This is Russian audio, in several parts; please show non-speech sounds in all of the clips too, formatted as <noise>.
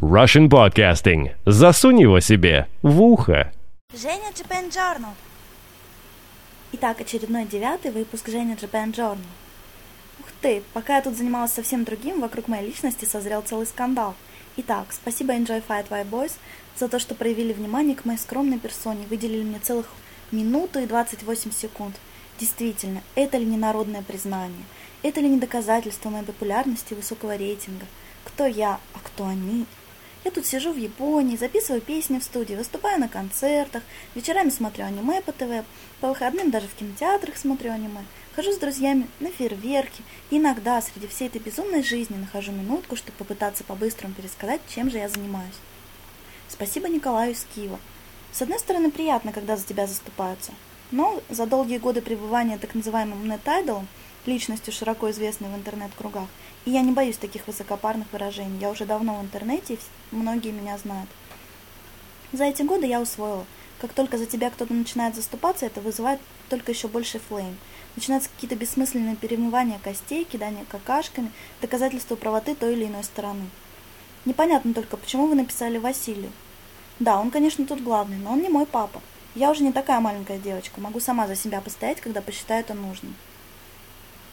Russian Podcasting. Засунь его себе в ухо. Женя Japan Journal. Итак, очередной девятый выпуск Женя Japan Journal. Ух ты, пока я тут занималась совсем другим, вокруг моей личности созрел целый скандал. Итак, спасибо Enjoy Fight White Boys за то, что проявили внимание к моей скромной персоне, выделили мне целых минуту и 28 секунд. Действительно, это ли не народное признание? Это ли не доказательство моей популярности и высокого рейтинга? Кто я, а кто они? Я тут сижу в Японии, записываю песни в студии, выступаю на концертах, вечерами смотрю аниме по ТВ, по выходным даже в кинотеатрах смотрю аниме, хожу с друзьями на фейерверки, и иногда среди всей этой безумной жизни нахожу минутку, чтобы попытаться по-быстрому пересказать, чем же я занимаюсь. Спасибо Николаю из Киева. С одной стороны, приятно, когда за тебя заступаются, но за долгие годы пребывания так называемым нетайдолом, личностью широко известной в интернет-кругах, и я не боюсь таких высокопарных выражений. Я уже давно в интернете, и многие меня знают. За эти годы я усвоила, как только за тебя кто-то начинает заступаться, это вызывает только еще больше флейм. Начинаются какие-то бессмысленные перемывания костей, кидания какашками, доказательства правоты той или иной стороны. Непонятно только, почему вы написали Василию. Да, он, конечно, тут главный, но он не мой папа. Я уже не такая маленькая девочка, могу сама за себя постоять, когда посчитаю это нужным.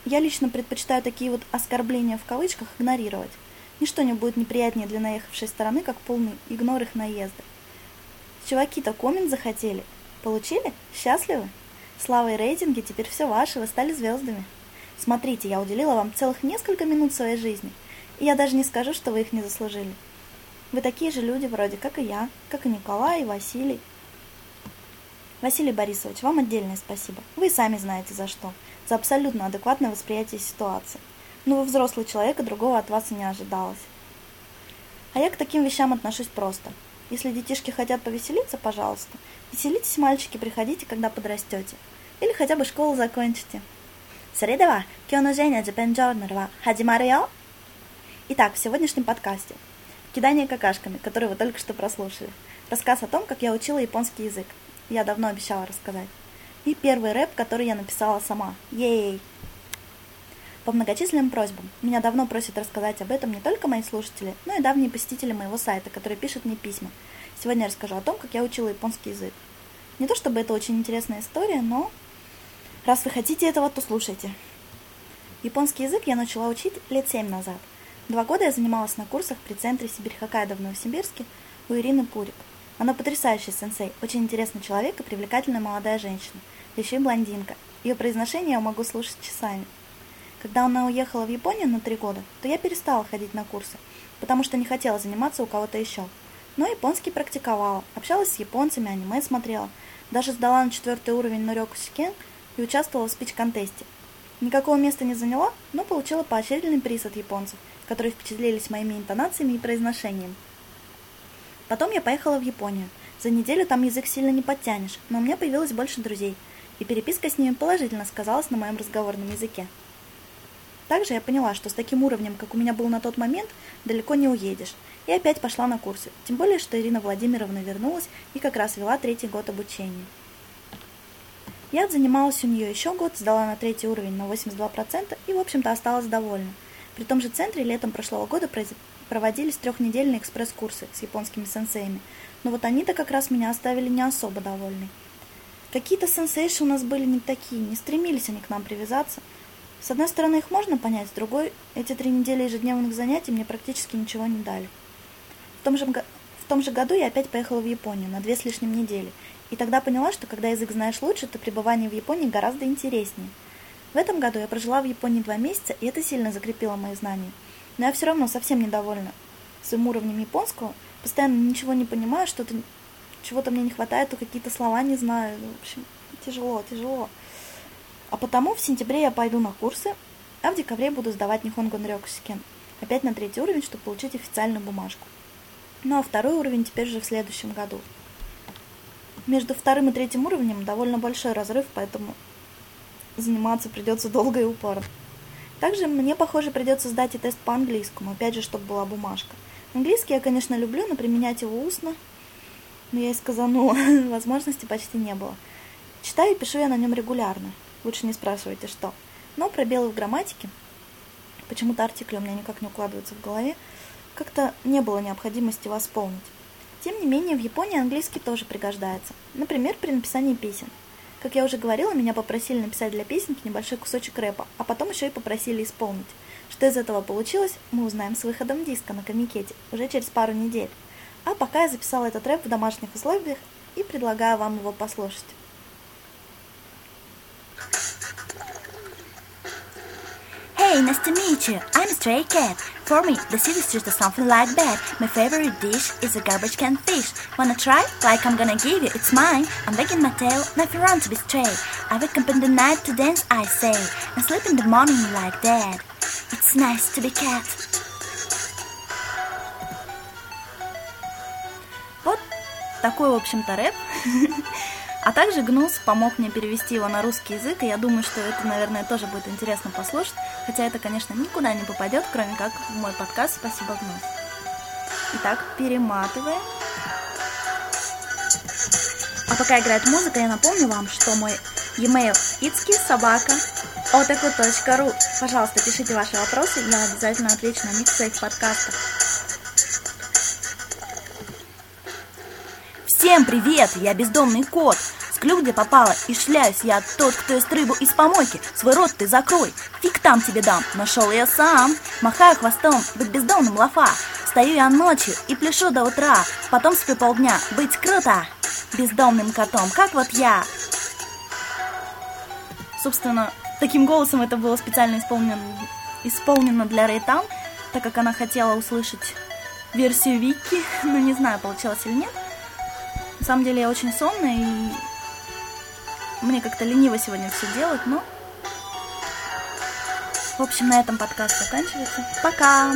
Я лично предпочитаю такие вот оскорбления в кавычках игнорировать. Ничто не будет неприятнее для наехавшей стороны, как полный игнор их наезда. Чуваки-то коммент захотели. Получили? Счастливы? Слава и рейтинги, теперь все ваше, вы стали звездами. Смотрите, я уделила вам целых несколько минут своей жизни. И я даже не скажу, что вы их не заслужили. Вы такие же люди, вроде как и я, как и Николай, и Василий. Василий Борисович, вам отдельное спасибо. Вы сами знаете за что за абсолютно адекватное восприятие ситуации. Но вы взрослый человек, и другого от вас и не ожидалось. А я к таким вещам отношусь просто. Если детишки хотят повеселиться, пожалуйста, веселитесь, мальчики, приходите, когда подрастете. Или хотя бы школу закончите. Средова, кёно Женя Джапенджорнерва, хадимарио? Итак, в сегодняшнем подкасте кидание какашками, который вы только что прослушали. Рассказ о том, как я учила японский язык. Я давно обещала рассказать. И первый рэп, который я написала сама. Ей! По многочисленным просьбам. Меня давно просят рассказать об этом не только мои слушатели, но и давние посетители моего сайта, которые пишут мне письма. Сегодня я расскажу о том, как я учила японский язык. Не то чтобы это очень интересная история, но раз вы хотите этого, то слушайте. Японский язык я начала учить лет семь назад. Два года я занималась на курсах при центре Сибирь Хоккайдо в Новосибирске у Ирины Пурик. Она потрясающий сенсей, очень интересный человек и привлекательная молодая женщина – еще и блондинка. Ее произношение я могу слушать часами. Когда она уехала в Японию на три года, то я перестала ходить на курсы, потому что не хотела заниматься у кого-то еще. Но японский практиковала, общалась с японцами, аниме смотрела, даже сдала на четвертый уровень Норёку Сикен и участвовала в спич-контесте. Никакого места не заняла, но получила поощрительный приз от японцев, которые впечатлились моими интонациями и произношением. Потом я поехала в Японию. За неделю там язык сильно не подтянешь, но у меня появилось больше друзей – и переписка с ними положительно сказалась на моем разговорном языке. Также я поняла, что с таким уровнем, как у меня был на тот момент, далеко не уедешь, и опять пошла на курсы, тем более, что Ирина Владимировна вернулась и как раз вела третий год обучения. Я занималась у нее еще год, сдала на третий уровень на 82% и, в общем-то, осталась довольна. При том же центре летом прошлого года проводились трехнедельные экспресс-курсы с японскими сенсеями, но вот они-то как раз меня оставили не особо довольной. Какие-то сенсейши у нас были не такие, не стремились они к нам привязаться. С одной стороны, их можно понять, с другой, эти три недели ежедневных занятий мне практически ничего не дали. В том же, в том же году я опять поехала в Японию на две с лишним недели, и тогда поняла, что когда язык знаешь лучше, то пребывание в Японии гораздо интереснее. В этом году я прожила в Японии два месяца, и это сильно закрепило мои знания. Но я все равно совсем недовольна своим уровнем японского, постоянно ничего не понимаю, что-то чего-то мне не хватает, то какие-то слова не знаю. В общем, тяжело, тяжело. А потому в сентябре я пойду на курсы, а в декабре буду сдавать Нихонгон Рёкусикен. Опять на третий уровень, чтобы получить официальную бумажку. Ну а второй уровень теперь же в следующем году. Между вторым и третьим уровнем довольно большой разрыв, поэтому заниматься придется долго и упорно. Также мне, похоже, придется сдать и тест по английскому, опять же, чтобы была бумажка. Английский я, конечно, люблю, но применять его устно но я и сказанула, <laughs> возможности почти не было. Читаю и пишу я на нем регулярно. Лучше не спрашивайте, что. Но пробелы в грамматике, почему-то артикли у меня никак не укладываются в голове, как-то не было необходимости восполнить. Тем не менее, в Японии английский тоже пригождается. Например, при написании песен. Как я уже говорила, меня попросили написать для песенки небольшой кусочек рэпа, а потом еще и попросили исполнить. Что из этого получилось, мы узнаем с выходом диска на Комикете уже через пару недель. А пока я записала этот рэп в домашних условиях и предлагаю вам его послушать. Hey, nice to meet you. I'm Stray Cat. For me, the city's just something like that. My favorite dish is a garbage can fish. Wanna try? Like I'm gonna give you, it's mine. I'm wagging my tail, never run to be stray. I wake up in the night to dance, I say, and sleep in the morning like that. It's nice to be cat. Вот такой, в общем-то, рэп. <laughs> А также Гнус помог мне перевести его на русский язык, и я думаю, что это, наверное, тоже будет интересно послушать, хотя это, конечно, никуда не попадет, кроме как в мой подкаст «Спасибо, Гнус». Итак, перематываем. А пока играет музыка, я напомню вам, что мой e-mail itski собака otaku.ru. Пожалуйста, пишите ваши вопросы, я обязательно отвечу на них в своих подкастах. Всем привет, я бездомный кот. Склю где попало и шляюсь я тот, кто ест рыбу из помойки. Свой рот ты закрой, фиг там тебе дам, нашел я сам. Махаю хвостом, быть бездомным лафа. Стою я ночью и пляшу до утра, потом сплю полдня, быть круто. Бездомным котом, как вот я. Собственно, таким голосом это было специально исполнено, исполнено для Рейтан, так как она хотела услышать версию Вики, <laughs> но не знаю, получилось или нет. Самом деле я очень сонная и мне как-то лениво сегодня все делать, но... В общем, на этом подкаст заканчивается. Пока!